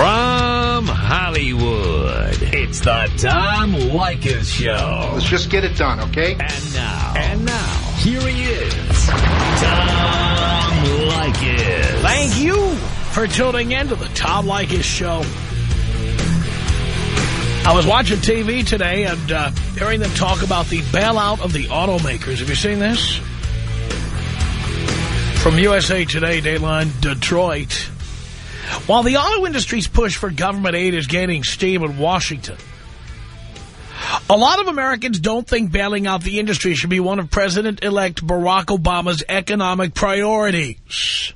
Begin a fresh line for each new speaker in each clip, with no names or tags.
From Hollywood, it's the Tom Leykis Show.
Let's just get it done, okay?
And now. And now. Here he is. Tom Leykis.
Thank you for tuning in to the Tom Leykis Show. I was watching TV today and uh, hearing them talk about the bailout of the automakers. Have you seen this? From USA Today, Dayline, Detroit. While the auto industry's push for government aid is gaining steam in Washington, a lot of Americans don't think bailing out the industry should be one of President-elect Barack Obama's economic priorities.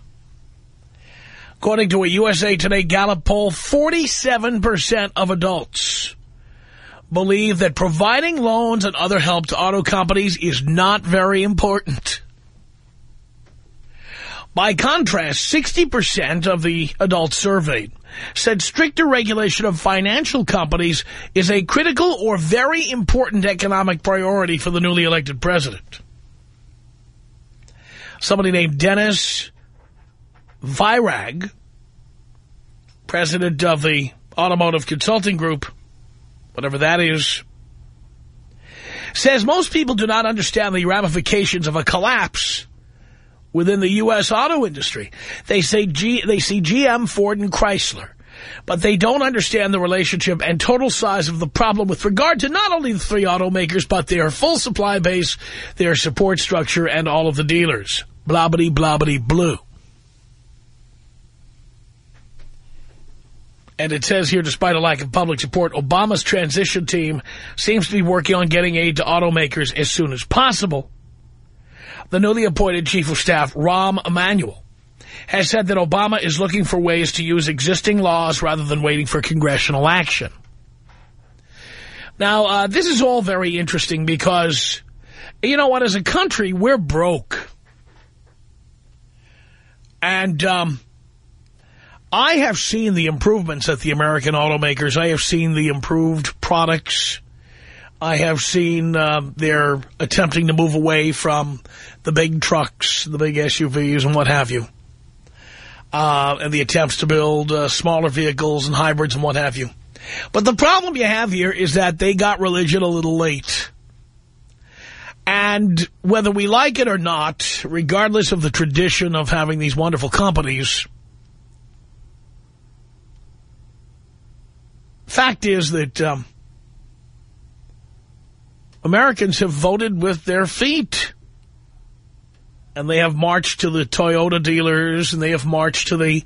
According to a USA Today Gallup poll, 47% of adults believe that providing loans and other help to auto companies is not very important. By contrast, 60% of the adults surveyed said stricter regulation of financial companies is a critical or very important economic priority for the newly elected president. Somebody named Dennis Virag, president of the Automotive Consulting Group, whatever that is, says most people do not understand the ramifications of a collapse within the U.S. auto industry. They say G, they see GM, Ford, and Chrysler, but they don't understand the relationship and total size of the problem with regard to not only the three automakers, but their full supply base, their support structure, and all of the dealers. Blobbity, blobbity, blue. And it says here, despite a lack of public support, Obama's transition team seems to be working on getting aid to automakers as soon as possible. The newly appointed chief of staff, Rahm Emanuel, has said that Obama is looking for ways to use existing laws rather than waiting for congressional action. Now, uh, this is all very interesting because, you know what, as a country, we're broke. And um, I have seen the improvements at the American automakers. I have seen the improved products. I have seen uh, they're attempting to move away from the big trucks, the big SUVs, and what have you. Uh, and the attempts to build uh, smaller vehicles and hybrids and what have you. But the problem you have here is that they got religion a little late. And whether we like it or not, regardless of the tradition of having these wonderful companies, fact is that um, Americans have voted with their feet. And they have marched to the Toyota dealers, and they have marched to the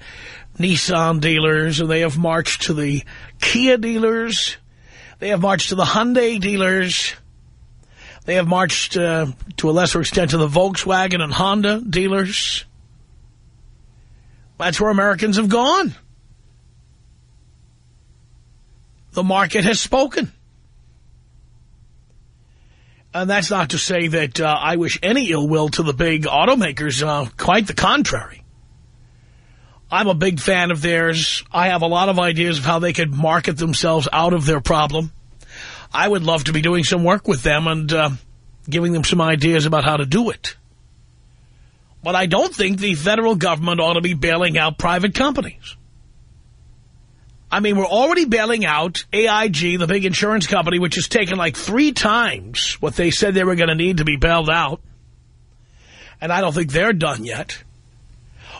Nissan dealers, and they have marched to the Kia dealers. They have marched to the Hyundai dealers. They have marched, uh, to a lesser extent, to the Volkswagen and Honda dealers. That's where Americans have gone. The market has spoken. And that's not to say that uh, I wish any ill will to the big automakers. Uh, quite the contrary. I'm a big fan of theirs. I have a lot of ideas of how they could market themselves out of their problem. I would love to be doing some work with them and uh, giving them some ideas about how to do it. But I don't think the federal government ought to be bailing out private companies. I mean, we're already bailing out AIG, the big insurance company, which has taken like three times what they said they were going to need to be bailed out. And I don't think they're done yet.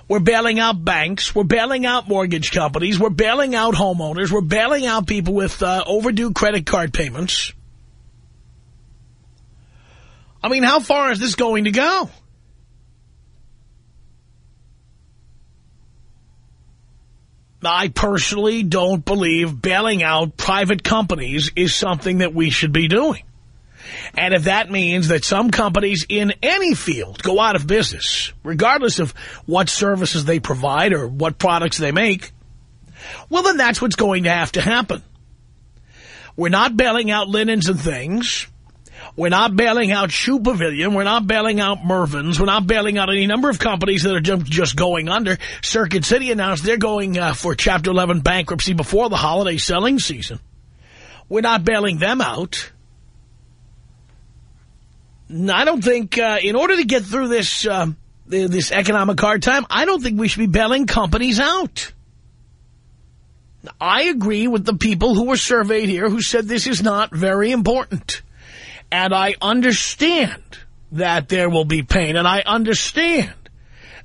We're bailing out banks. We're bailing out mortgage companies. We're bailing out homeowners. We're bailing out people with uh, overdue credit card payments. I mean, how far is this going to go? I personally don't believe bailing out private companies is something that we should be doing. And if that means that some companies in any field go out of business, regardless of what services they provide or what products they make, well, then that's what's going to have to happen. We're not bailing out Linens and Things. We're not bailing out Shoe Pavilion. We're not bailing out Mervyn's. We're not bailing out any number of companies that are just going under. Circuit City announced they're going uh, for Chapter 11 bankruptcy before the holiday selling season. We're not bailing them out. I don't think, uh, in order to get through this uh, this economic hard time, I don't think we should be bailing companies out. I agree with the people who were surveyed here who said this is not very important. And I understand that there will be pain. And I understand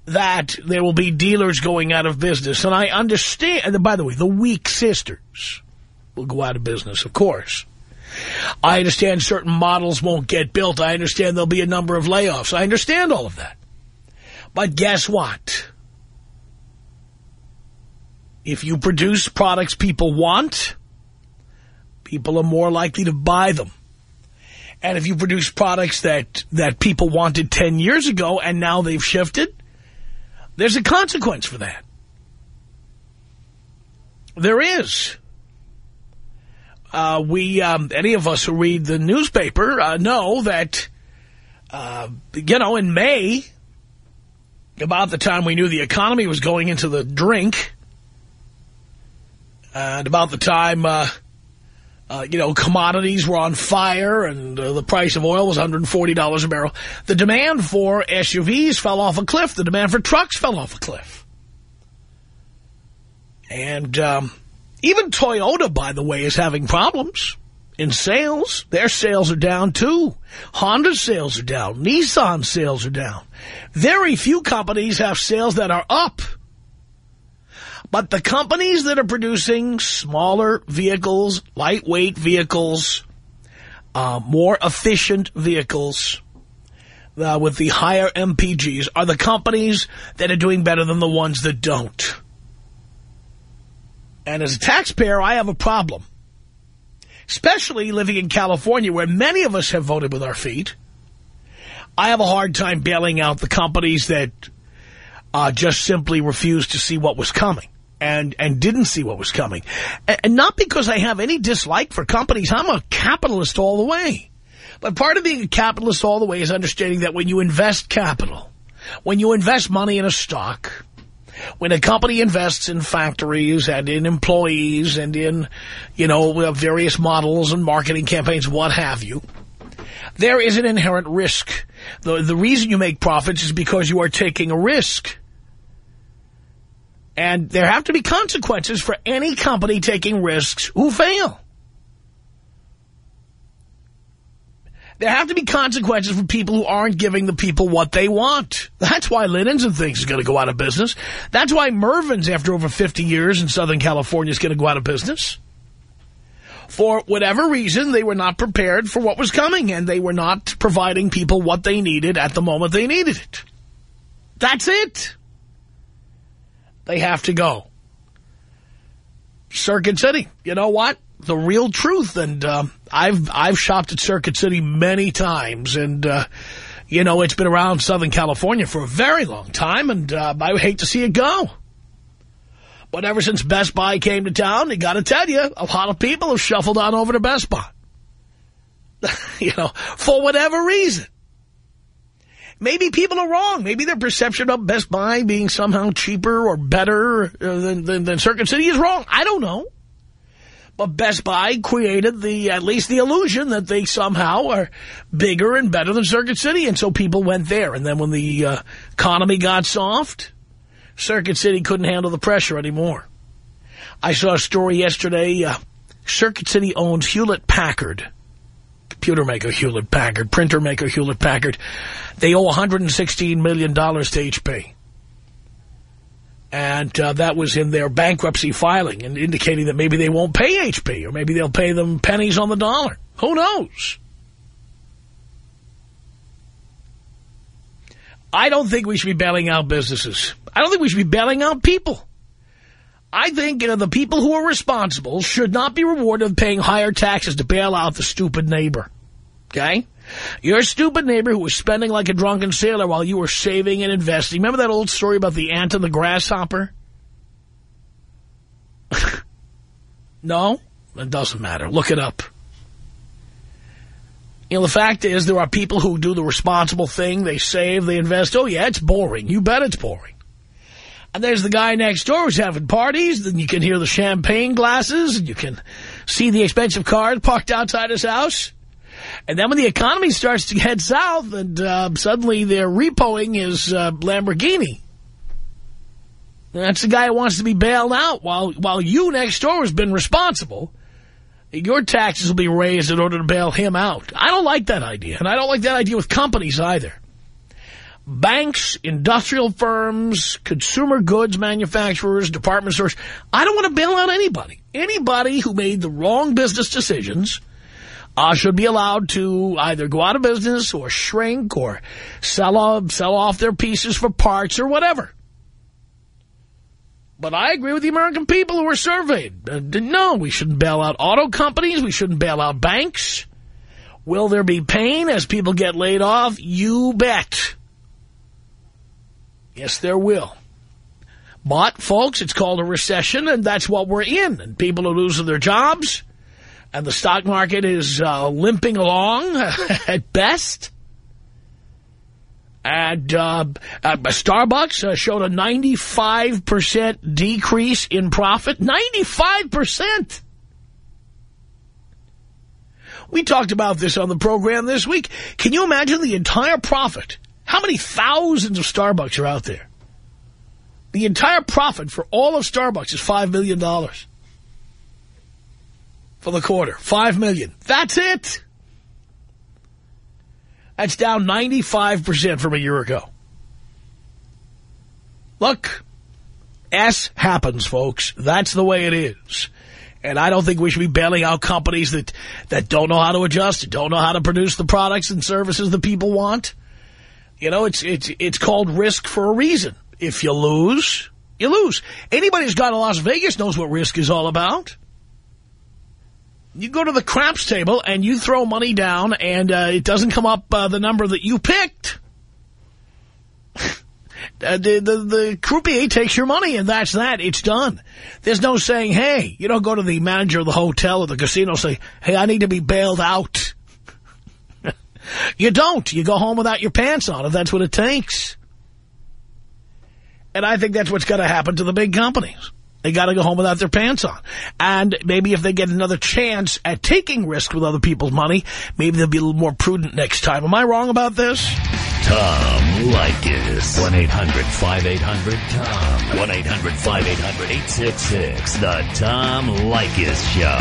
that there will be dealers going out of business. And I understand, and by the way, the weak sisters will go out of business, of course. I understand certain models won't get built. I understand there'll be a number of layoffs. I understand all of that. But guess what? If you produce products people want, people are more likely to buy them. And if you produce products that, that people wanted 10 years ago and now they've shifted, there's a consequence for that. There is. Uh, we, um, any of us who read the newspaper uh, know that, uh, you know, in May, about the time we knew the economy was going into the drink, and about the time, uh, you know, commodities were on fire and uh, the price of oil was $140 a barrel, the demand for SUVs fell off a cliff. The demand for trucks fell off a cliff. And um, even Toyota, by the way, is having problems in sales. Their sales are down, too. Honda sales are down. Nissan sales are down. Very few companies have sales that are up. But the companies that are producing smaller vehicles, lightweight vehicles, uh, more efficient vehicles uh, with the higher MPGs are the companies that are doing better than the ones that don't. And as a taxpayer, I have a problem. Especially living in California, where many of us have voted with our feet. I have a hard time bailing out the companies that uh, just simply refused to see what was coming and, and didn't see what was coming. And, not because I have any dislike for companies. I'm a capitalist all the way. But part of being a capitalist all the way is understanding that when you invest capital, when you invest money in a stock, when a company invests in factories and in employees and in, you know, various models and marketing campaigns, what have you, there is an inherent risk. The, the reason you make profits is because you are taking a risk. And there have to be consequences for any company taking risks who fail. There have to be consequences for people who aren't giving the people what they want. That's why Linens and Things is going to go out of business. That's why Mervyn's, after over 50 years in Southern California, is going to go out of business. For whatever reason, they were not prepared for what was coming, and they were not providing people what they needed at the moment they needed it. That's it. They have to go. Circuit City, you know what? The real truth, and uh, I've I've shopped at Circuit City many times, and uh, you know it's been around Southern California for a very long time, and uh, I hate to see it go. But ever since Best Buy came to town, I got to tell you, a lot of people have shuffled on over to Best Buy. you know, for whatever reason. Maybe people are wrong. Maybe their perception of Best Buy being somehow cheaper or better uh, than, than, than Circuit City is wrong. I don't know. But Best Buy created the at least the illusion that they somehow are bigger and better than Circuit City, and so people went there. And then when the uh, economy got soft, Circuit City couldn't handle the pressure anymore. I saw a story yesterday. Uh, Circuit City owns Hewlett-Packard computer maker Hewlett-Packard, printer maker Hewlett-Packard. They owe $116 million to HP. And uh, that was in their bankruptcy filing and indicating that maybe they won't pay HP or maybe they'll pay them pennies on the dollar. Who knows? I don't think we should be bailing out businesses. I don't think we should be bailing out people. I think you know, the people who are responsible should not be rewarded with paying higher taxes to bail out the stupid neighbor. Okay? Your stupid neighbor who was spending like a drunken sailor while you were saving and investing. Remember that old story about the ant and the grasshopper? no? It doesn't matter. Look it up. You know, the fact is there are people who do the responsible thing. They save, they invest. Oh, yeah, it's boring. You bet it's boring. And there's the guy next door who's having parties. Then you can hear the champagne glasses. And you can see the expensive cars parked outside his house. And then when the economy starts to head south and uh, suddenly they're repoing his uh, Lamborghini. That's the guy who wants to be bailed out while, while you next door has been responsible. Your taxes will be raised in order to bail him out. I don't like that idea, and I don't like that idea with companies either. Banks, industrial firms, consumer goods manufacturers, department stores. I don't want to bail out anybody. Anybody who made the wrong business decisions uh, should be allowed to either go out of business or shrink or sell off, sell off their pieces for parts or whatever. But I agree with the American people who were surveyed. Uh, no, we shouldn't bail out auto companies. We shouldn't bail out banks. Will there be pain as people get laid off? You bet. Yes, there will. But, folks, it's called a recession, and that's what we're in. And people are losing their jobs, and the stock market is uh, limping along at best. And uh, uh, Starbucks uh, showed a 95% decrease in profit. 95%! We talked about this on the program this week. Can you imagine the entire profit? How many thousands of Starbucks are out there? The entire profit for all of Starbucks is $5 million. For the quarter. 5 million. That's it. That's down 95% from a year ago. Look, S happens, folks. That's the way it is. And I don't think we should be bailing out companies that, that don't know how to adjust, don't know how to produce the products and services that people want. You know, it's, it's, it's called risk for a reason. If you lose, you lose. Anybody who's gone to Las Vegas knows what risk is all about. You go to the craps table and you throw money down and uh, it doesn't come up uh, the number that you picked. Uh, the, the, the croupier takes your money and that's that. It's done. There's no saying, hey, you don't go to the manager of the hotel or the casino say, hey, I need to be bailed out. you don't. You go home without your pants on if that's what it takes. And I think that's what's going to happen to the big companies. They got to go home without their pants on. And maybe if they get another chance at taking risks with other people's money, maybe they'll be a little more prudent next time. Am I wrong about this?
Tom Leykis. 1-800-5800-TOM. 1-800-5800-866. The Tom Leykis Show.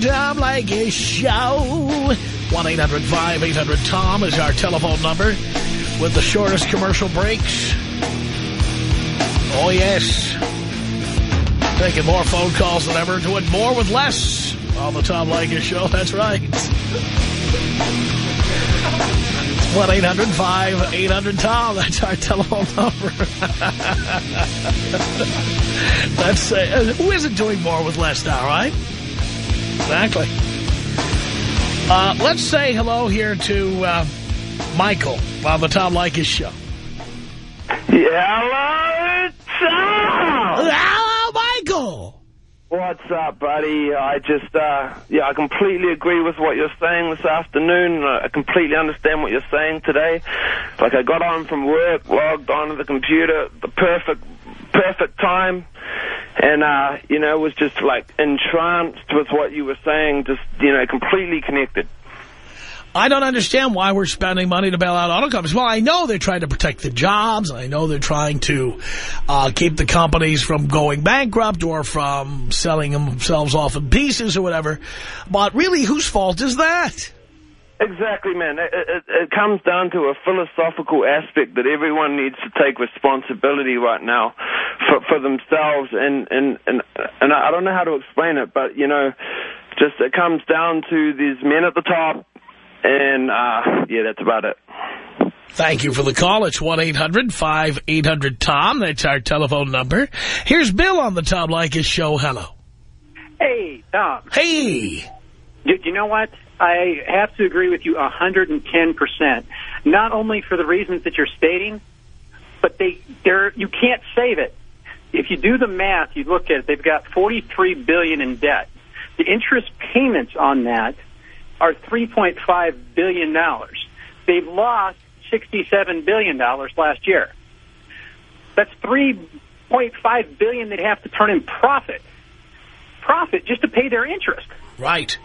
Tom Leykis Show. 1-800-5800-TOM is our telephone number with the shortest commercial breaks. Oh, yes. Taking more phone calls than ever, doing more with less on the Tom Leykis Show. That's right. 1-800-5800-TOM. That's our telephone number. That's uh, Who isn't doing more with less now, right? Exactly. Uh, let's say hello here to uh, Michael on the Tom Leykis Show.
Hello, Tom!
Hello, Michael!
What's up, buddy? I just, uh, yeah, I completely agree with what you're saying this afternoon. I completely understand what you're saying today. Like, I got on from work, logged onto the computer, the perfect, perfect time, and, uh, you know, was just, like, entranced with what you were saying, just, you know, completely connected.
I don't understand why we're spending money to bail out auto companies. Well, I know they're trying to protect the jobs. I know they're trying to uh, keep the companies from going bankrupt or from selling themselves off in pieces or whatever. But really, whose fault is that?
Exactly, man. It, it, it comes down to a philosophical aspect that everyone needs to take responsibility right now for, for themselves. And, and, and, and I don't know how to explain it, but, you know, just it comes down to these men at the top and, uh, yeah, that's about it.
Thank you for the call. It's 1-800-5800-TOM. That's our telephone number. Here's Bill on the Tom Leykis show. Hello.
Hey, Tom.
Hey.
You, you know what? I have to agree with you 110%. Not only for the reasons that you're stating, but they, they're, you can't save it. If you do the math, you look at it, they've got 43 billion in debt. The interest payments on that are $3.5 billion. They've lost $67 billion last year. That's 3.5 billion they'd have to turn in profit. Profit just to pay their interest.
Right.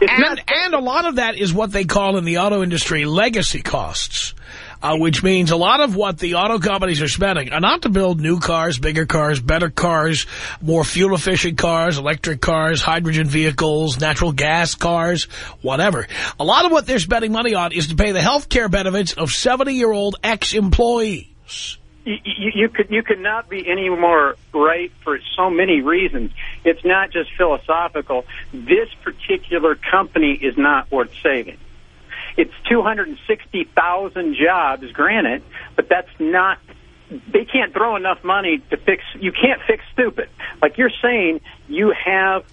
And, and a lot of that is what they call in the auto industry legacy costs, uh, which means a lot of what the auto companies are spending are not to build new cars, bigger cars, better cars, more fuel-efficient cars, electric cars, hydrogen vehicles, natural gas cars, whatever. A lot of what they're spending money on is to pay the health care benefits of 70-year-old ex-employees.
You, you, could you could not be any more right for so many reasons. It's not just philosophical. This particular company is not worth saving. It's 260,000 jobs, granted, but that's not. They can't throw enough money to fix. You can't fix stupid. Like you're saying, you have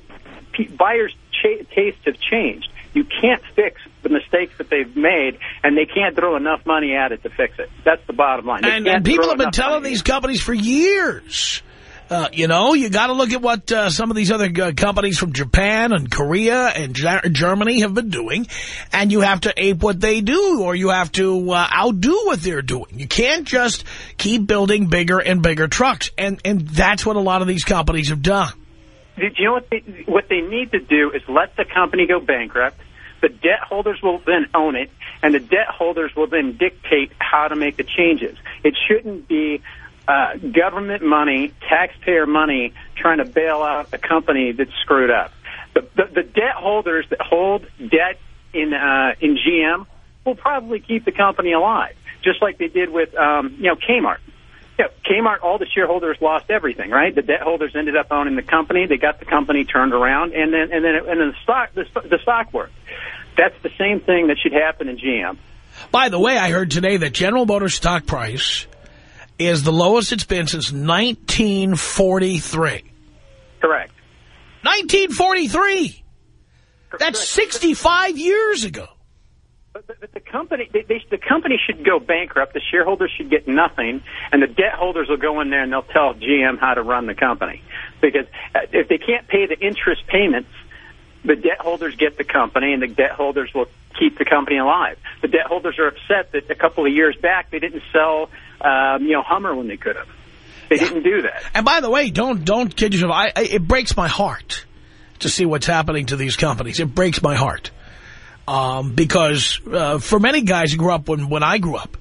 buyers' tastes have changed. You can't fix the mistakes that they've made, and they can't throw enough money at it to fix it. That's the bottom line.
And, and people have been telling these companies for years. Uh, you know, you got to look at what uh, some of these other uh, companies from Japan and Korea and Ger- Germany have been doing, and you have to ape what they do, or you have to uh, outdo what they're doing. You can't just keep building bigger and bigger trucks, and and that's what a lot of these companies have done.
You know what they, what they need to do is let the company go bankrupt. The debt holders will then own it, and the debt holders will then dictate how to make the changes. It shouldn't be uh, government money, taxpayer money, trying to bail out a company that's screwed up. The, the, the debt holders that hold debt in uh, in GM will probably keep the company alive, just like they did with um, you know Kmart. Yeah, Kmart, all the shareholders lost everything, right? The debt holders ended up owning the company. They got the company turned around, and then and then and then the stock the, the stock worked. That's the same thing that should happen in GM.
By the way, I heard today that General Motors stock price is the lowest it's been since 1943.
Correct.
1943. That's 65 years ago.
But, but, but the company, they, they, the company should go bankrupt. The shareholders should get nothing, and the debt holders will go in there and they'll tell GM how to run the company. Because uh, if they can't pay the interest payments, the debt holders get the company, and the debt holders will keep the company alive. The debt holders are upset that a couple of years back they didn't sell, um, you know, Hummer when they could have. They didn't do that.
And by the way, don't don't kid yourself. I, I, it breaks my heart to see what's happening to these companies. It breaks my heart um, because uh, for many guys who grew up when when I grew up,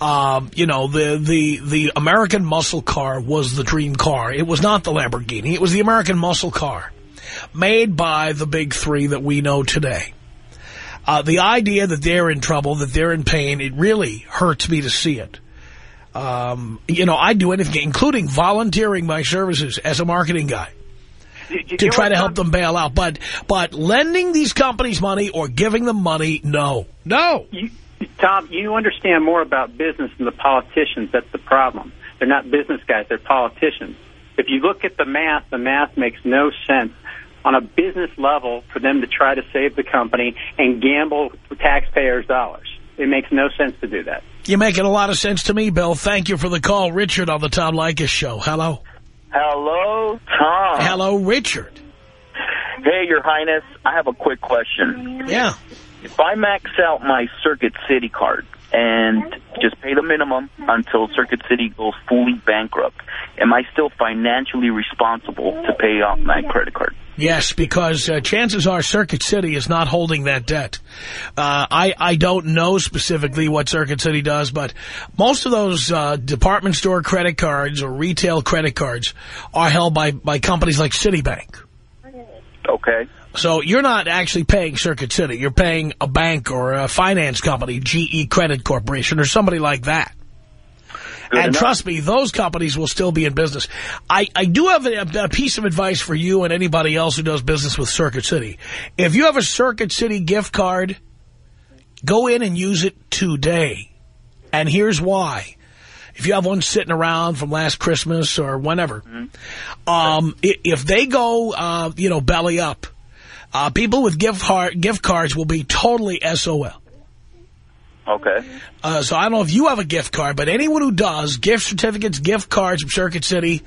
um, you know, the the the American muscle car was the dream car. It was not the Lamborghini. It was the American muscle car, made by the big three that we know today. Uh, the idea that they're in trouble, that they're in pain, it really hurts me to see it. Um, you know, I'd do anything, including volunteering my services as a marketing guy
You- you
to try to help them bail out. But but lending these companies money or giving them money, no. No.
you, Tom, you understand more about business than the politicians. That's the problem. They're not business guys. They're politicians. If you look at the math, the math makes no sense on a business level for them to try to save the company and gamble with taxpayers' dollars. It makes no sense to do that.
You're making a lot of sense to me, Bill. Thank you for the call. Richard on the Tom Leykis show. Hello.
Hello, Tom.
Hello, Richard.
Hey, Your Highness. I have a quick question.
Yeah.
If I max out my Circuit City card and just pay the minimum until Circuit City goes fully bankrupt, am I still financially responsible to pay off my credit card?
Yes, because uh, chances are Circuit City is not holding that debt. Uh, I, I don't know specifically what Circuit City does, but most of those uh, department store credit cards or retail credit cards are held by, by companies like Citibank.
Okay.
So you're not actually paying Circuit City. You're paying a bank or a finance company, GE Credit Corporation or somebody like that.
Good
and
enough.
trust me, those companies will still be in business. I, I do have a, a piece of advice for you and anybody else who does business with Circuit City. If you have a Circuit City gift card, go in and use it today. And here's why. If you have one sitting around from last Christmas or whenever, um, i- if they go, uh, you know, belly up, uh, people with gift, card, gift cards will be totally SOL.
Okay.
Uh, so I don't know if you have a gift card, but anyone who does, gift certificates, gift cards from Circuit City,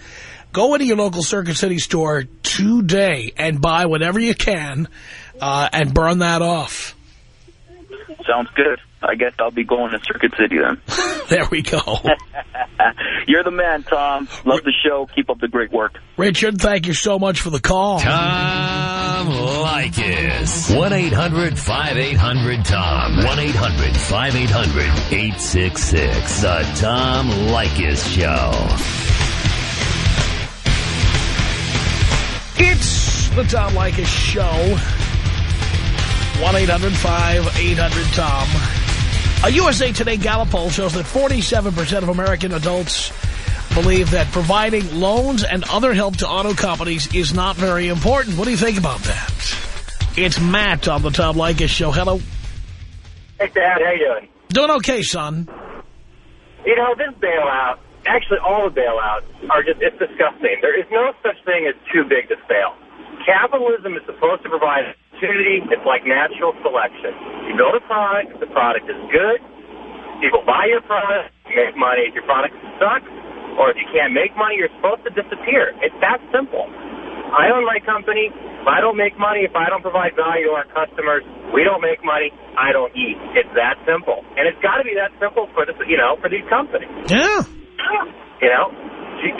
go into your local Circuit City store today and buy whatever you can uh, and burn that off.
Sounds good. I guess I'll be going to Circuit City then.
There we go.
You're the man, Tom. Love the show. Keep up the great work.
Richard, thank you so much for the call.
Tom Leykis. 1-800-5800-TOM. 1-800-5800-866. The Tom Leykis Show.
It's the Tom Leykis Show. 1-800-5800-TOM. A USA Today Gallup poll shows that 47% of American adults believe that providing loans and other help to auto companies is not very important. What do you think about that? It's Matt on the Tom Leykis Show. Hello.
Hey, Dad, how you doing?
Doing okay, son.
You know, this bailout, actually all the bailouts are just, it's disgusting. There is no such thing as too big to fail. Capitalism is supposed to provide opportunity. It's like natural selection. You build a product, if the product is good, people buy your product, you make money. If your product sucks, or if you can't make money, you're supposed to disappear. It's that simple. I own my company. If I don't make money, if I don't provide value to our customers, we don't make money, I don't eat. It's that simple. And it's got to be that simple for the, you know, for these companies.
Yeah.
You know,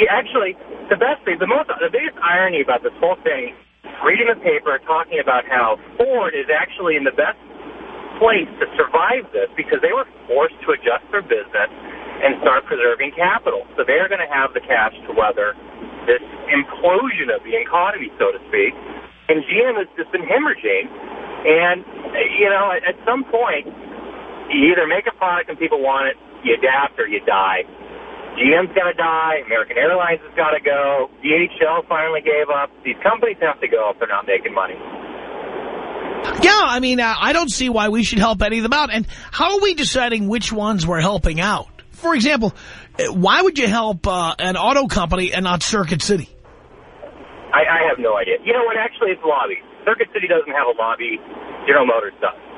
actually, the best thing, the most, the biggest irony about this whole thing, reading the paper talking about how Ford is actually in the best place to survive this because they were forced to adjust their business and start preserving capital. So they're going to have the cash to weather this implosion of the economy, so to speak. And GM has just been hemorrhaging. And, you know, at some point, you either make a product and people want it, you adapt, or you die. GM's got to die. American Airlines has got to go. DHL finally gave up. These companies have to go if they're not making money.
Yeah, I mean, uh, I don't see why we should help any of them out. And how are we deciding which ones we're helping out? For example, uh, why would you help uh, an auto company and not Circuit City?
I, I have no idea. You know what? Actually, it's lobby. Circuit City doesn't have a lobby. General Motors does.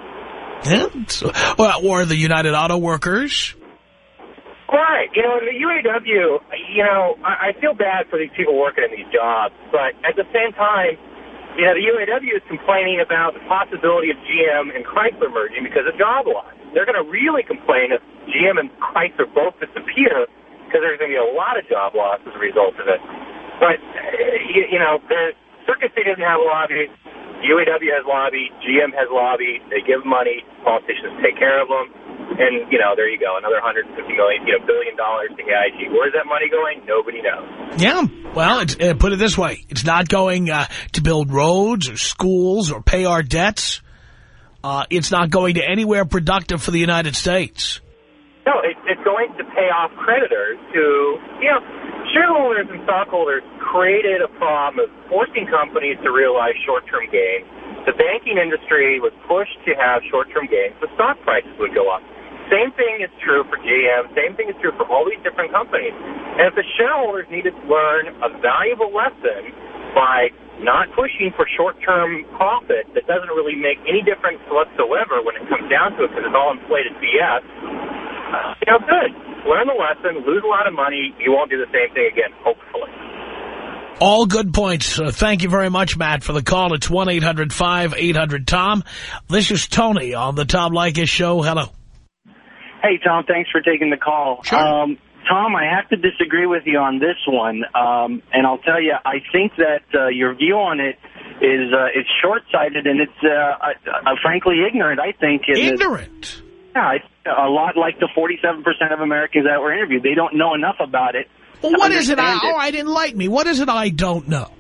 Yeah, so, or the United Auto Workers.
Right. You know, in the UAW, you know, I, I feel bad for these people working in these jobs, but at the same time, you know, the UAW is complaining about the possibility of GM and Chrysler merging because of job loss. They're going to really complain if GM and Chrysler both disappear because there's going to be a lot of job loss as a result of it. But, you, you know, the Circuit City doesn't have a lobby. UAW has lobby. GM has lobby. They give money. Politicians take care of them. And, you know, there you go. Another 150 million, you know, billion dollars to AIG. Where's that money going? Nobody knows.
Yeah, well, it's, uh, put it this way. It's not going uh, to build roads or schools or pay our debts. Uh, it's not going to anywhere productive for the United States.
No, it, it's going to pay off creditors who, you know, shareholders and stockholders created a problem of forcing companies to realize short-term gains. The banking industry was pushed to have short-term gains. The stock prices would go up. Same thing is true for GM. Same thing is true for all these different companies. And if the shareholders needed to learn a valuable lesson by not pushing for short-term profit that doesn't really make any difference whatsoever when it comes down to it because it's all inflated BS, you know, good. Learn the lesson, lose a lot of money. You won't do the same thing again, hopefully.
All good points. Uh, thank you very much, Matt, for the call. It's 1-800-5800-TOM. This is Tony on the Tom Leykis Show. Hello.
Hey, Tom, thanks for taking the call.
Sure.
Um, Tom, I have to disagree with you on this one, um, and I'll tell you, I think that uh, your view on it is uh, it's short-sighted and it's uh, uh, frankly ignorant. I think
Ignorant.
yeah, it's a lot like the 47% of Americans that were interviewed. They don't know enough about it.
Well, what is it? I,
understand
all right, enlighten me. What is it I don't know?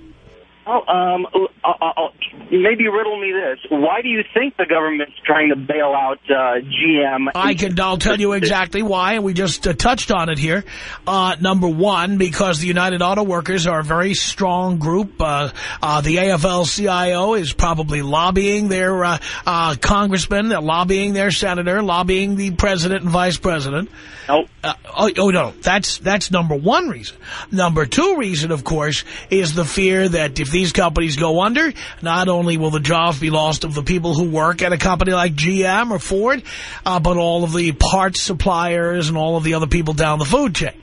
Oh, um, uh, uh, uh, maybe riddle me this. Why do you think the government's trying to bail out uh, GM?
I can. I'll tell you exactly why, and we just uh, touched on it here. Uh, number one, because the United Auto Workers are a very strong group. Uh, uh, the AFL-CIO is probably lobbying their uh, uh, congressman, they're lobbying their senator, lobbying the president and vice president.
Nope.
Uh, oh, oh, no, that's that's number one reason. Number two reason, of course, is the fear that if these companies go under, not only will the jobs be lost of the people who work at a company like GM or Ford, uh, but all of the parts suppliers and all of the other people down the food chain.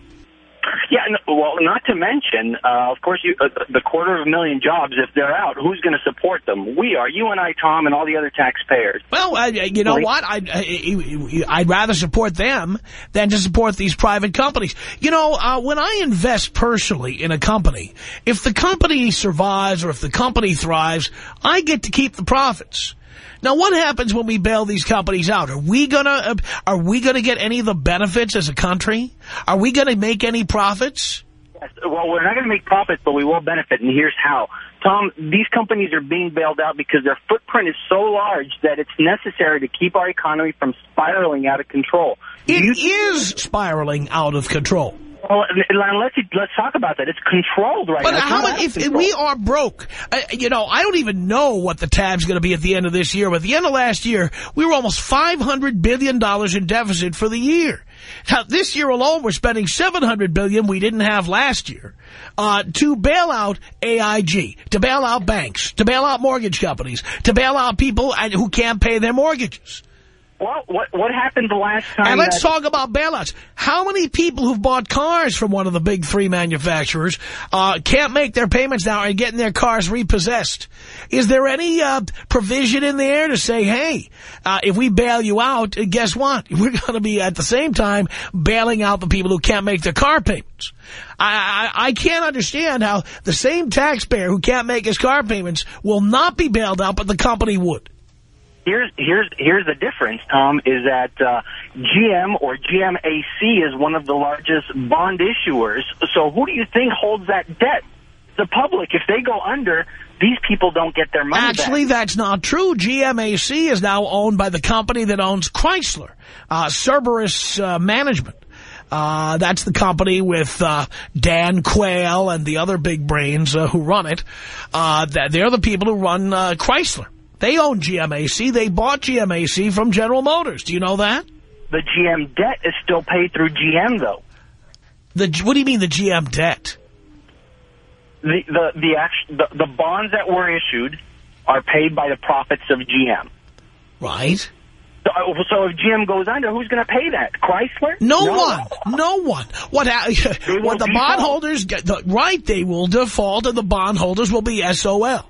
Yeah, no, well, not to mention, uh, of course, you, uh, the quarter of a million jobs, if they're out, who's going to support them? We are, you and I, Tom, and all the other taxpayers.
Well, uh, you know what? I'd, I- I'd rather support them than to support these private companies. You know, uh, when I invest personally in a company, if the company survives or if the company thrives, I get to keep the profits. Now, what happens when we bail these companies out? Are we gonna uh, are we gonna get any of the benefits as a country? Are we gonna make any profits?
Yes, Well, we're not going to make profits, but we will benefit, and here's how. Tom, these companies are being bailed out because their footprint is so large that it's necessary to keep our economy from spiraling out of control.
It
You-
is spiraling out of control.
Well, let's let's talk about that. It's controlled right
But
now. It's
how much, if, we are broke, uh, you know, I don't even know what the tab's going to be at the end of this year. But at the end of last year, we were almost $500 billion in deficit for the year. Now, this year alone, we're spending $700 billion we didn't have last year uh, to bail out AIG, to bail out banks, to bail out mortgage companies, to bail out people who can't pay their mortgages.
Well, what what happened the last time?
And let's talk about bailouts. How many people who've bought cars from one of the big three manufacturers uh, can't make their payments now and getting their cars repossessed? Is there any uh, provision in there to say, hey, uh, if we bail you out, uh, guess what? We're going to be at the same time bailing out the people who can't make their car payments. I, I, I can't understand how the same taxpayer who can't make his car payments will not be bailed out, but the company would.
Here's here's here's the difference, Tom, is that uh, GM or GMAC is one of the largest bond issuers. So who do you think holds that debt? The public. If they go under, these people don't get their money
Actually,
back.
that's not true. GMAC is now owned by the company that owns Chrysler, uh, Cerberus uh, Management. Uh, that's the company with uh, Dan Quayle and the other big brains uh, who run it. Uh, they're the people who run uh, Chrysler. They own GMAC. They bought GMAC from General Motors. Do you know that?
The GM debt is still paid through GM, though.
The What do you mean the GM debt?
The the the, act- the the bonds that were issued are paid by the profits of GM.
Right.
So, so if GM goes under, who's going to pay that? Chrysler?
No, one. No one. What, what the bondholders get, the, right, they will default and the bondholders will be SOL.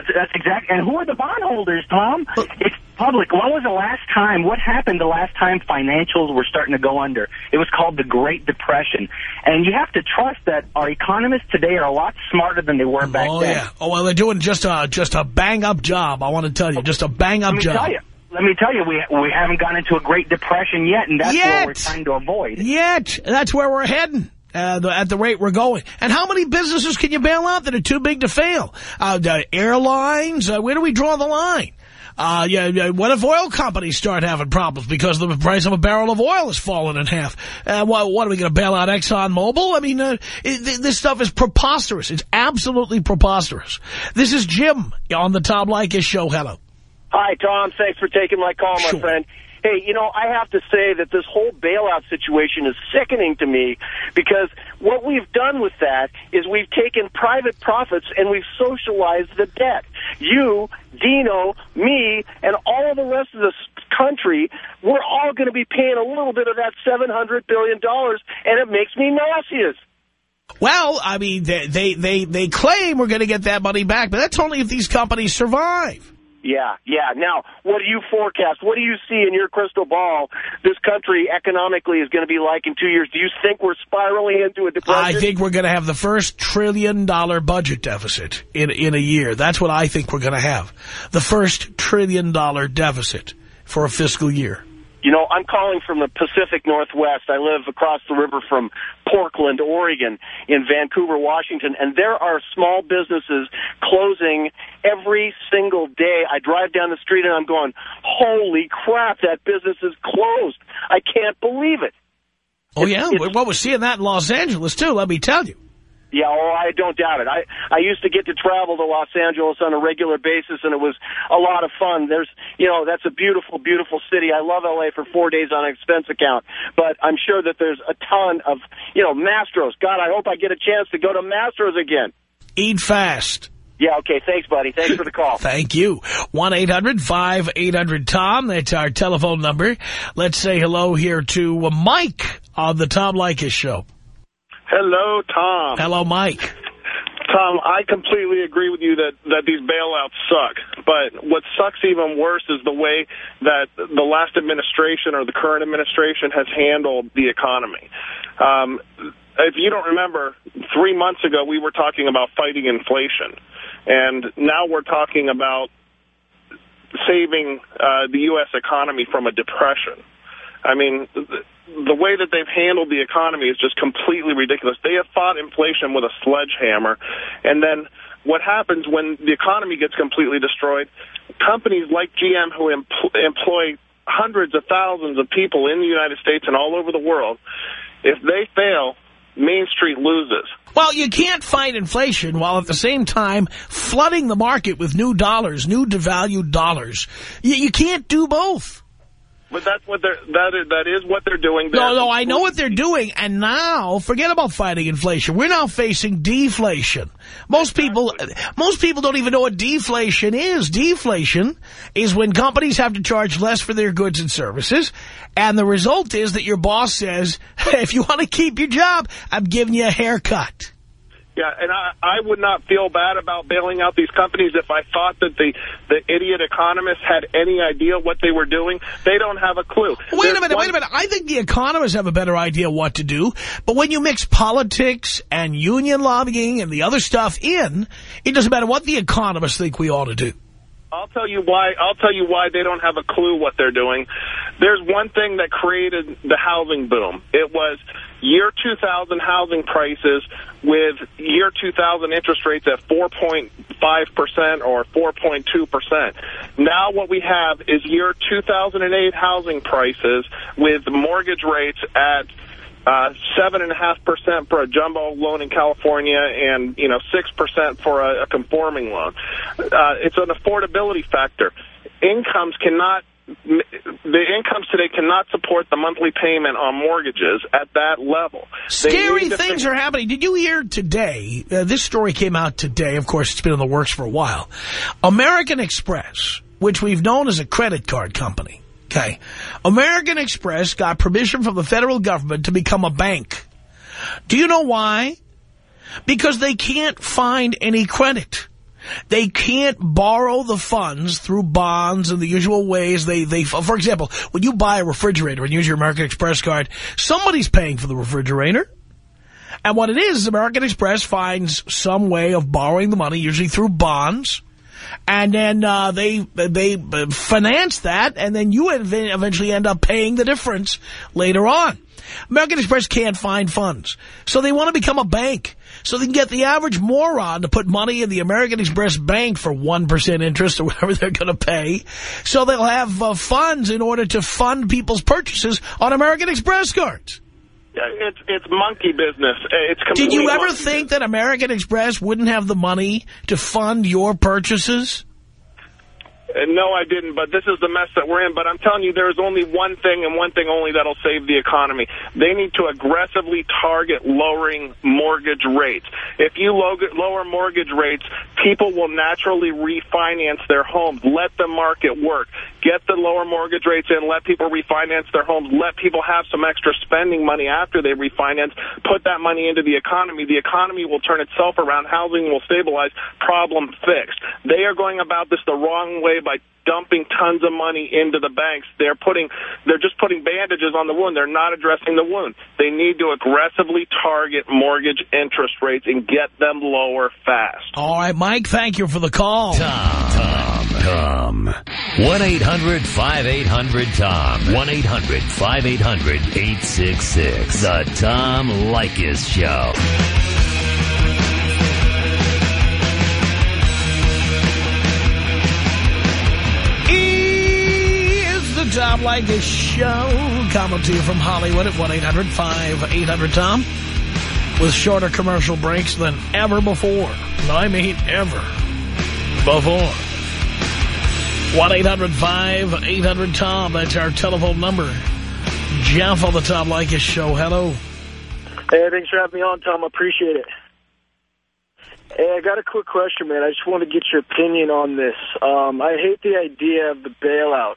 That's, that's exact. And who are the bondholders, Tom? It's public. When was the last time? What happened the last time financials were starting to go under? It was called the Great Depression. And you have to trust that our economists today are a lot smarter than they were back
oh,
then.
Oh, yeah. Oh, well, they're doing just a, just a bang-up job, I want to tell you. Just a bang-up job.
tell you. Let me tell you, we we haven't gone into a Great Depression yet, and that's
Yet.
what we're trying to avoid.
Yet. That's where we're heading. Uh, the, at the rate we're going. And how many businesses can you bail out that are too big to fail? Uh, the airlines, uh, where do we draw the line? Uh, yeah, yeah, what if oil companies start having problems because the price of a barrel of oil has fallen in half? Uh, what, what are we going to bail out ExxonMobil? I mean, uh, it, this stuff is preposterous. It's absolutely preposterous. This is Jim on the Tom Leykis show. Hello.
Hi, Tom. Thanks for taking my call, my friend. Hey, you know, I have to say that this whole bailout situation is sickening to me because what we've done with that is we've taken private profits and we've socialized the debt. You, Dino, me, and all of the rest of this country, we're all going to be paying a little bit of that $700 billion, and it makes me nauseous.
Well, I mean, they, they, they, they claim we're going to get that money back, but that's only if these companies survive.
Yeah, yeah. Now, what do you forecast? What do you see in your crystal ball this country economically is going to be like in two years? Do you think we're spiraling into a depression?
I think we're going to have the first trillion dollar budget deficit in, in a year. That's what I think we're going to have. The first trillion dollar deficit for a fiscal year.
You know, I'm calling from the Pacific Northwest. I live across the river from Portland, Oregon, in Vancouver, Washington, and there are small businesses closing every single day. I drive down the street and I'm going, holy crap, that business is closed. I can't believe it.
Oh, yeah?
it's-
Well, we're seeing that in Los Angeles, too, let me tell you.
Yeah, oh, I don't doubt it. I I used to get to travel to Los Angeles on a regular basis, and it was a lot of fun. There's, you know, that's a beautiful, beautiful city. I love LA for four days on an expense account, but I'm sure that there's a ton of, you know, Mastros. God, I hope I get a chance to go to Mastros again.
Eat fast.
Yeah, okay. Thanks, buddy. Thanks for the call.
Thank you. 1-800-5800-TOM. That's our telephone number. Let's say hello here to Mike on the Tom Leykis show.
Hello, Tom.
Hello, Mike.
Tom, I completely agree with you that, that these bailouts suck. But what sucks even worse is the way that the last administration or the current administration has handled the economy. Um, if you don't remember, three months ago we were talking about fighting inflation. And now we're talking about saving uh, the U.S. economy from a depression. I mean, the way that they've handled the economy is just completely ridiculous. They have fought inflation with a sledgehammer, and then what happens when the economy gets completely destroyed, companies like GM who empl employ hundreds of thousands of people in the United States and all over the world, if they fail, Main Street loses.
Well, you can't fight inflation while at the same time flooding the market with new dollars, new devalued dollars. You, you can't do both.
But that's what they're that is that is what they're doing.
No, no, I know what they're doing, and now forget about fighting inflation. We're now facing deflation. Most people, most people don't even know what deflation is. Deflation is when companies have to charge less for their goods and services, and the result is that your boss says, hey, "If you want to keep your job, I'm giving you a haircut."
Yeah, and I, I would not feel bad about bailing out these companies if I thought that the, the idiot economists had any idea what they were doing. They don't have a clue.
Wait There's a minute, wait a minute. I think the economists have a better idea what to do. But when you mix politics and union lobbying and the other stuff in, it doesn't matter what the economists think we ought to do.
I'll tell you why. I'll tell you why they don't have a clue what they're doing. There's one thing that created the housing boom. It was year 2000 housing prices with year 2000 interest rates at 4.5% or 4.2%. Now what we have is year 2008 housing prices with mortgage rates at uh, seven and a half percent for a jumbo loan in California, and you know six percent for a, a conforming loan. Uh, it's an affordability factor. Incomes cannot the incomes today cannot support the monthly payment on mortgages at that level.
Scary things are happening. Did you hear today, uh, this story came out today, of course it's been in the works for a while, American Express, which we've known as a credit card company, okay, American Express got permission from the federal government to become a bank. Do you know why? Because they can't find any credit. They can't borrow the funds through bonds and the usual ways. They, they, for example, when you buy a refrigerator and use your American Express card, somebody's paying for the refrigerator. And what it is, is American Express finds some way of borrowing the money, usually through bonds, and then uh, they they finance that, and then you eventually end up paying the difference later on. American Express can't find funds, so they want to become a bank so they can get the average moron to put money in the American Express Bank for 1% interest or whatever they're going to pay. So they'll have uh, funds in order to fund people's purchases on American Express cards.
Uh, it's it's monkey business. Uh, it's
Did you ever think business. that American Express wouldn't have the money to fund your purchases?
Uh, no, I didn't, but this is the mess that we're in. But I'm telling you, there is only one thing and one thing only that'll save the economy. They need to aggressively target lowering mortgage rates. If you lower mortgage rates, people will naturally refinance their homes. Let the market work. Get the lower mortgage rates in. Let people refinance their homes. Let people have some extra spending money after they refinance. Put that money into the economy. The economy will turn itself around. Housing will stabilize. Problem fixed. They are going about this the wrong way by dumping tons of money into the banks. They're putting, they're just putting bandages on the wound. They're not addressing the wound. They need to aggressively target mortgage interest rates and get them lower fast.
All right, Mike, thank you for the call.
Tom, Tom, Tom. 1-800-5800-TOM. 1-800-5800-866. The Tom Leykis Show.
Tom Leykis show. Coming to you from Hollywood at 1-800-5800-TOM. With shorter commercial breaks than ever before. I mean ever before. 1-800-5800-TOM. That's our telephone number. Jeff on the Tom Leykis show. Hello.
Hey, thanks for having me on, Tom. Appreciate it. Hey, I got a quick question, man. I just want to get your opinion on this. Um, I hate the idea of the bailout.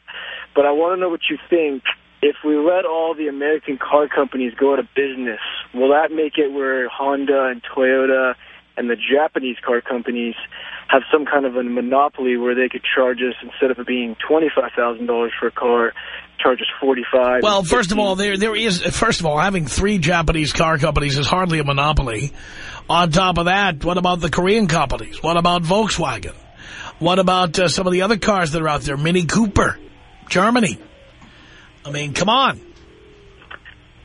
But I want to know what you think. if we let all the American car companies go out of business, will that make it where Honda and Toyota and the Japanese car companies have some kind of a monopoly where they could charge us, instead of it being $25,000 for a car, charge us 45
Well, first of all, there there is, first of all, having three Japanese car companies is hardly a monopoly. On top of that, what about the Korean companies? What about Volkswagen? What about uh, some of the other cars that are out there? Mini Cooper, Germany. I mean, come on.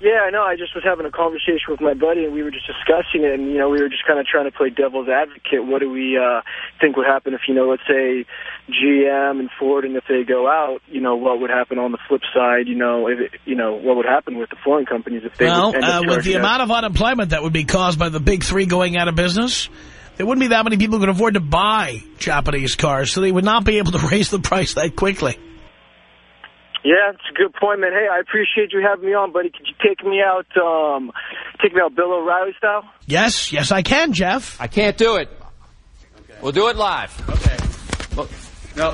Yeah, I know. I just was having a conversation with my buddy, and we were just discussing it, and, you know, we were just kind of trying to play devil's advocate. What do we uh, think would happen if, you know, let's say GM and Ford, and if they go out, you know, what would happen on the flip side? You know, if it, you know, what would happen with the foreign companies if they
Well, uh, with the
us?
amount of unemployment that would be caused by the big three going out of business, there wouldn't be that many people who could afford to buy Japanese cars, so they would not be able to raise the price that quickly.
Yeah, it's a good point, man. Hey, I appreciate you having me on, buddy. Could you take me out, um, take me out Bill O'Reilly style?
Yes, yes, I can, Jeff.
I can't do it. We'll do it live. Okay. We'll,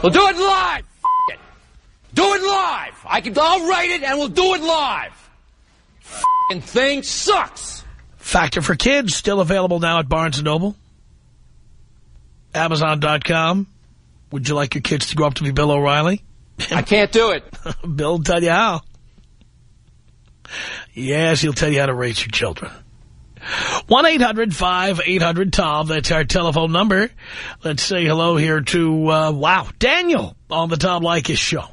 we'll do it live. It. Do it live. I can. I'll write it and we'll do it live. F***ing thing sucks.
Factor for Kids, still available now at Barnes & Noble. Amazon.com. Would you like your kids to grow up to be Bill O'Reilly?
I can't do it.
Bill will tell you how. Yes, he'll tell you how to raise your children. 1-800-5800-TOM. That's our telephone number. Let's say hello here to, uh, wow, Daniel on the Tom Leykis show.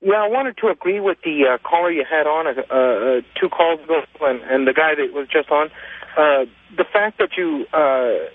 Yeah, I wanted to agree with the uh, caller you had on uh, uh, two calls ago and, and the guy that was just on. Uh, the fact that you uh,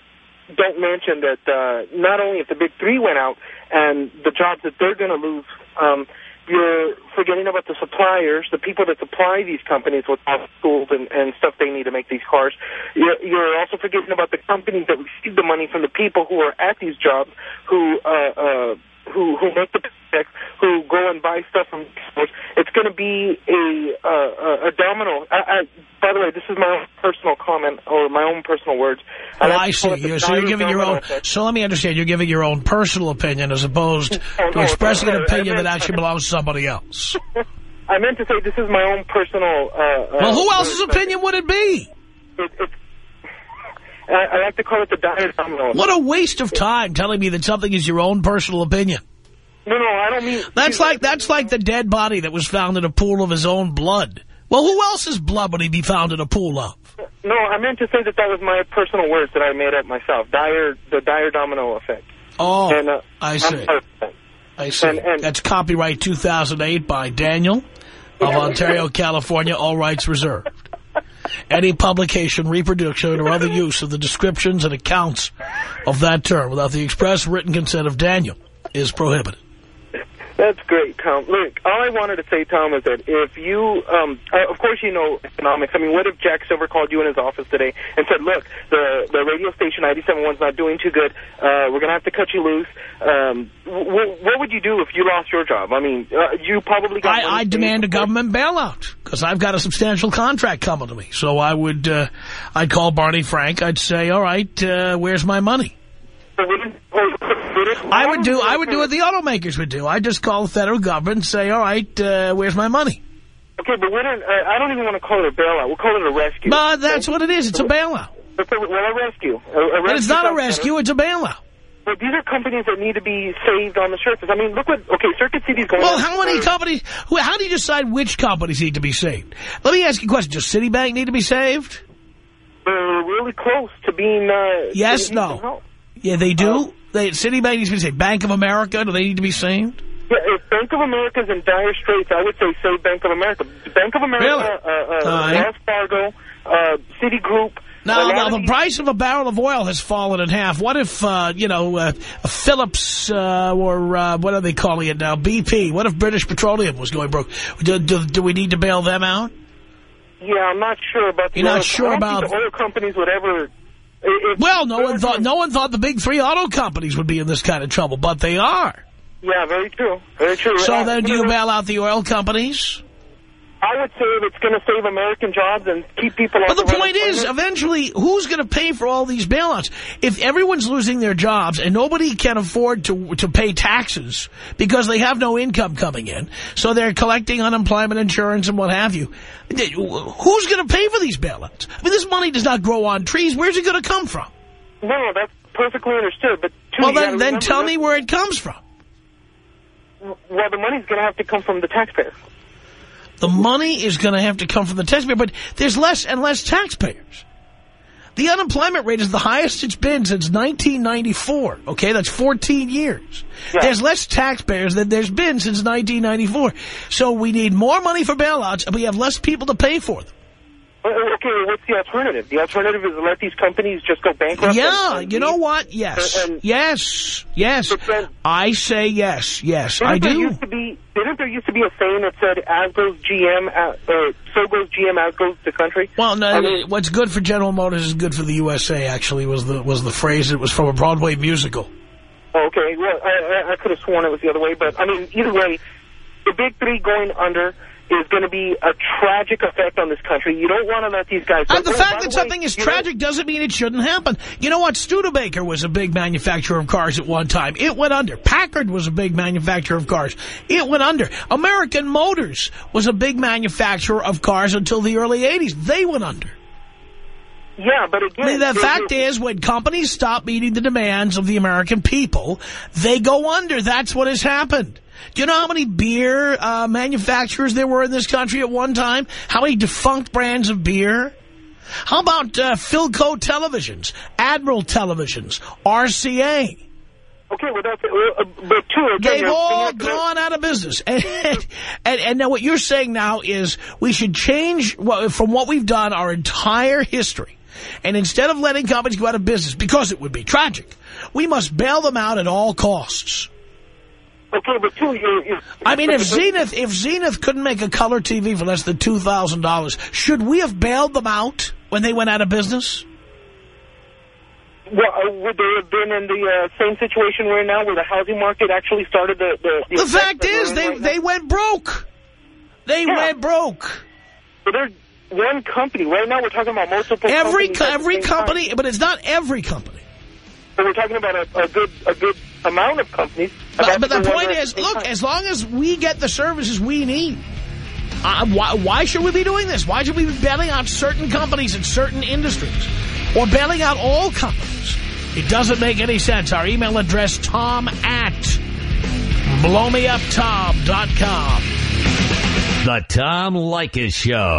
don't mention that uh, not only if the big three went out and the jobs that they're going to lose, um, you're forgetting about the suppliers, the people that supply these companies with tools and, and stuff they need to make these cars. You're, you're also forgetting about the companies that receive the money from the people who are at these jobs, who uh, uh, who who make the paychecks, who go and buy stuff from stores. It's going to be a uh, a- a domino. I, I, by the way, this is my own personal comment or my own personal words.
Oh,
like
I see.
call it the
You're, so you're giving your own.
effect.
So let me understand. You're giving your own personal opinion as opposed
Oh,
to
no,
expressing
no,
an opinion
I
that actually belongs to somebody else.
I meant to say this is my own personal. Uh,
Well, who
uh,
else's opinion would it be?
It, it's, I, I like to call it the dire domino.
What a waste of time telling me that something is your own personal opinion.
No, no, I don't mean.
That's like that's like the dead body that was found in a pool of his own blood. Well, who else's blood would he be found in a pool of?
No, I meant to say that that was my personal words that I made up myself. Dire, the dire domino effect.
Oh,
And, uh,
I see.
sorry for that.
I see.
and- and-
That's copyright 2008 by Daniel of Ontario, California, all rights reserved. Any publication, reproduction, or other use of the descriptions and accounts of that term without the express written consent of Daniel is prohibited.
That's great, Tom. Look, all I wanted to say, Tom, is that if you, um, uh, of course you know economics. I mean, what if Jack Silver called you in his office today and said, look, the the radio station 97.1's not doing too good. Uh, we're going to have to cut you loose. Um, w- what would you do if you lost your job? I mean, uh, you probably got...
I, I demand a government bailout because I've got a substantial contract coming to me. So I would, uh, I'd call Barney Frank. I'd say, all right, uh, where's my money? I would do, I would do what the automakers would do. I'd just call the federal government and say, all right, uh, where's my money?
Okay, but we don't, uh, I don't even want to call it a bailout. We'll call it a rescue.
But that's what it is. It's a bailout.
Okay, well, a rescue. A, a
But it's not a rescue,
better.
it's a bailout.
But these are companies that need to be saved on the surface. I mean, look what, okay, Circuit City's going
Well, how many companies, how do you decide which companies need to be saved? Let me ask you a question. Does Citibank need to be saved?
They're really close to being, uh...
Yes, no. Yeah, they do. They, Citibank needs to be saved. Bank of America, do they need to be saved?
Yeah, if Bank of America's in dire straits, I would say save Bank of America. Bank of America,
Really?
uh, uh,
All right.
Wells Fargo, uh, Citigroup...
Now, now the price of a barrel of oil has fallen in half. What if, uh, you know, uh, Phillips uh, or uh, what are they calling it now? BP. What if British Petroleum was going broke? Do, do, do we need to bail them out?
Yeah, I'm not sure about the
You're not sure about-
the oil companies would ever... if-
Well, no one thought no one thought the big three auto companies would be in this kind of trouble, but they are.
Yeah, very true. Very true.
So
Uh,
then, do
you
you bail out the oil companies?
I would say it's going to save American jobs and keep people
But
off
the point is, eventually, who's going to pay for all these bailouts? If everyone's losing their jobs and nobody can afford to to pay taxes because they have no income coming in, so they're collecting unemployment insurance and what have you, who's going to pay for these bailouts? I mean, this money does not grow on trees. Where's it going to come from?
No, that's perfectly understood. But too,
Well, then, then tell
that-
me where it comes from.
Well, the money's going to have to come from the taxpayer.
The money is going to have to come from the taxpayer, but there's less and less taxpayers. The unemployment rate is the highest it's been since 1994. Okay, that's 14 years. There's less taxpayers than there's been since 1994. So we need more money for bailouts, and we have less people to pay for them.
Uh, Okay, what's the alternative? The alternative is to let these companies just go bankrupt.
Yeah,
and- and
you know what? Yes,
And-
yes, yes. I say yes, yes, I do.
Used to be, didn't there used to be a saying that said, "As goes GM, uh, uh, so goes GM, as goes the country"?
Well, no,
I mean-
what's good for General Motors is good for the USA. Actually, was the was the phrase. It was from a Broadway musical.
Okay, well, I, I- I could have sworn it was the other way, but I mean, either way, the big three going under is going to be a tragic effect on this country. You don't want to let these guys.
Uh, and the
Oh,
fact that
the way,
something is
you know-
tragic doesn't mean it shouldn't happen. You know what? Studebaker was a big manufacturer of cars at one time. It went under. Packard was a big manufacturer of cars. It went under. American Motors was a big manufacturer of cars until the early 80s. They went under.
Yeah, but again,
the
there-
fact is, when companies stop meeting the demands of the American people, they go under. That's what has happened. Do you know how many beer uh, manufacturers there were in this country at one time? How many defunct brands of beer? How about uh, Philco televisions, Admiral televisions, RCA?
Okay, well, that's uh, but two. Again,
They've all gone out of business. And, and, and now what you're saying now is we should change from what we've done our entire history. And instead of letting companies go out of business, because it would be tragic, we must bail them out at all costs.
Okay, but two, you're, you're,
I mean, if Zenith, if Zenith couldn't make a color TV for less than $2,000, should we have bailed them out when they went out of business?
Well, uh, would they have been in the uh, same situation we're in now, where the housing market actually started the... The,
The
effect
fact is, they,
right
they went broke. They
Yeah.
went broke.
But there's one company. Right now we're talking about multiple
Every,
companies
co- every
same time.
company, but it's not every company.
But we're talking about a, a good a good amount of companies.
But, but the
one
point is, look, as long as we get the services we need, uh, why, why should we be doing this? Why should we be bailing out certain companies in certain industries? Or bailing out all companies? It doesn't make any sense. Our email address, tom at blowmeuptom.com.
The Tom Leykis Show.